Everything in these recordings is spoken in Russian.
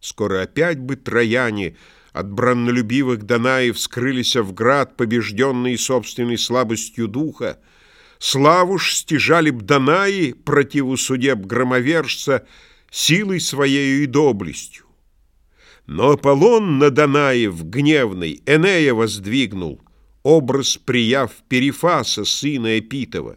Скоро опять бы трояне от браннолюбивых Данаев скрылись в град, побежденные собственной слабостью духа. Славу ж стяжали б Данаи противу судеб громовержца силой своею и доблестью. Но Аполлон на Данаев гневный Энея воздвигнул, образ прияв Перифаса, сына Эпитова.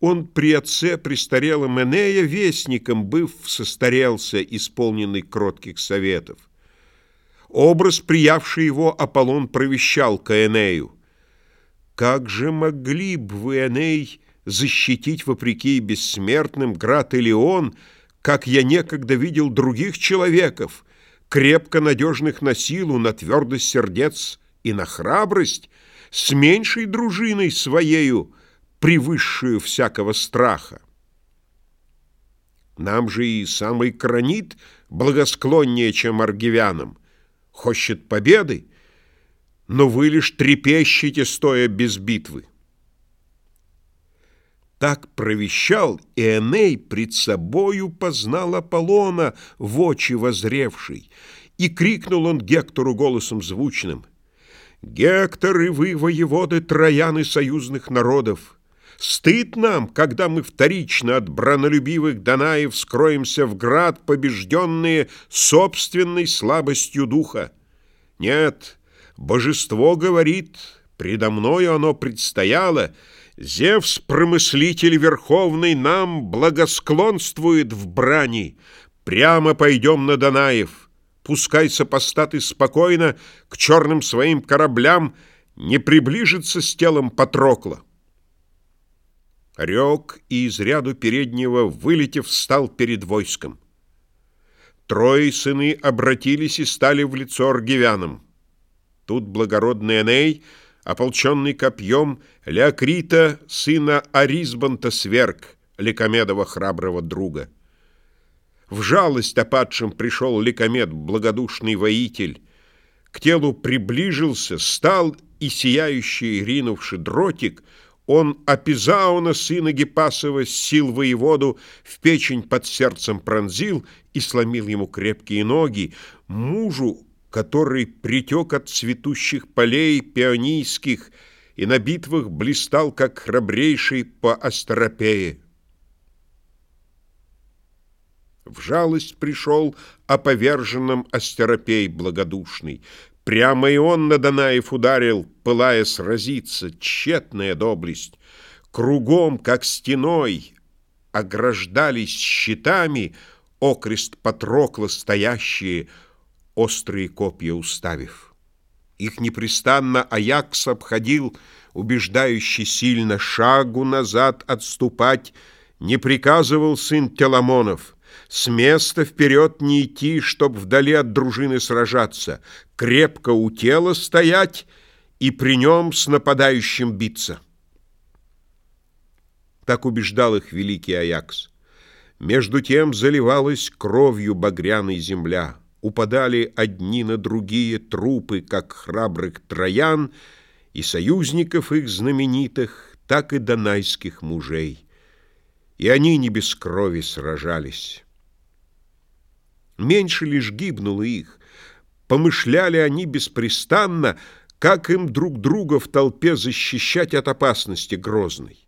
Он при отце престарелом Энея вестником, быв, состарелся, исполненный кротких советов. Образ, приявший его, Аполлон провещал к Энею. «Как же могли б вы, Эней, защитить, вопреки бессмертным, град Илеон, как я некогда видел других человеков, крепко надежных на силу, на твердость сердец и на храбрость, с меньшей дружиной своею, превысшую всякого страха. Нам же и самый кранит благосклоннее, чем аргивянам, хочет победы, но вы лишь трепещете, стоя без битвы. Так провещал, и Эней пред собою познал Аполлона, в очи возревший, и крикнул он Гектору голосом звучным, «Гектор и вы, воеводы Трояны союзных народов!» Стыд нам, когда мы вторично от бранолюбивых Данаев скроемся в град, побежденные собственной слабостью духа. Нет, божество говорит, предо мною оно предстояло, Зевс, промыслитель верховный, нам благосклонствует в брани. Прямо пойдем на Данаев. Пускай сопостаты спокойно к черным своим кораблям не приближится с телом Патрокла. Рек и из ряду переднего, вылетев, встал перед войском. Трое сыны обратились и стали в лицо аргивянам. Тут благородный Эней, ополченный копьем, Леокрита, сына Аризбанта, сверг, Ликомедова храброго друга. В жалость опадшим пришел Ликомед, благодушный воитель, к телу приближился, стал и сияющий, ринувший дротик, он Апизауна, сына Гипасова, сил воеводу, в печень под сердцем пронзил и сломил ему крепкие ноги, мужу, который притек от цветущих полей пионийских и на битвах блистал, как храбрейший по Астропее. В жалость пришел о поверженном Астеропей благодушный, Прямо и он на Данаев ударил, пылая сразиться, тщетная доблесть. Кругом, как стеной, ограждались щитами окрест Патрокла стоящие, острые копья уставив. Их непрестанно Аякс обходил, убеждающий сильно шагу назад отступать, не приказывал сын Теламонов — с места вперед не идти, чтоб вдали от дружины сражаться, крепко у тела стоять и при нем с нападающим биться. Так убеждал их великий Аякс. Между тем заливалась кровью багряной земля. Упадали одни на другие трупы, как храбрых троян, и союзников их знаменитых, так и донайских мужей. И они не без крови сражались. Меньше лишь гибнуло их. Помышляли они беспрестанно, как им друг друга в толпе защищать от опасности грозной.